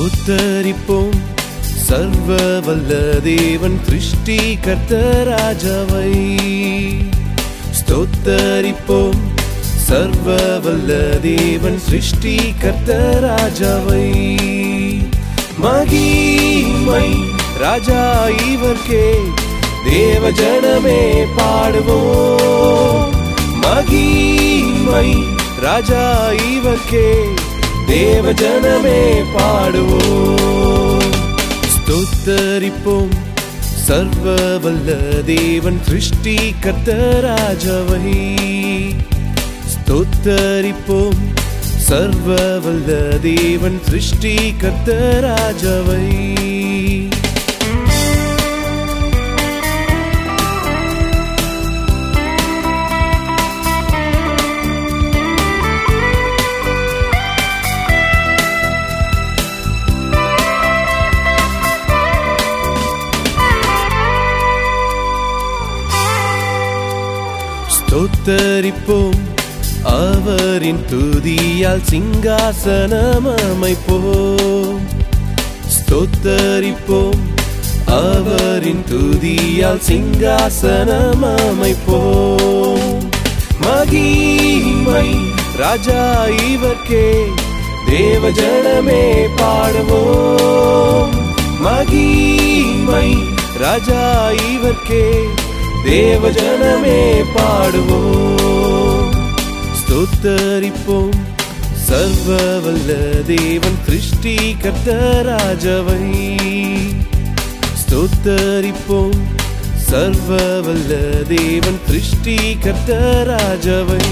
ஸ்தோத்தரிப்போம் சர்வ வல்ல தேவன் சிருஷ்டி கர்த்தராஜாவை. ஸ்தோத்தரிப்போம். சர்வ வல்ல தேவன் சிருஷ்டி கர்த்தராஜாவை. மகிமை ராஜா இவர்க்கே தேவ ஜனமே பாடுவோம். மகிமை ராஜா இவர்க்கே தேவ ஜனமே பாடுவோம். ஸ்தோத்தரிப்போம். சர்வ வல்ல தேவன் சிருஷ்டி கர்த்த கர்த்தராஜவை ஸ்தோத்தரிப்போம். சர்வ வல்ல தேவன் சிருஷ்டி கர்த்த கர்த்தராஜவை ஸ்தோத்தரிப்போம். அவரின் துதியால் சிங்காசனம் அமைப்போம். ஸ்தோத்தரிப்போம். அவரின் துதியால் சிங்காசனம் அமைப்போம். மகிமை ராஜா இவர்க்கே தேவஜனமே பாடுவோம். மகிமை ராஜா இவர்க்கே தேவ ஜனமே பாடுவோம். ஸ்தோத்தரிப்போம். சர்வ வல்ல தேவன் சிருஷ்டி கர்த்தராஜவை. ஸ்தோத்தரிப்போம். சர்வ வல்ல தேவன் சிருஷ்டி கர்த்தராஜவை.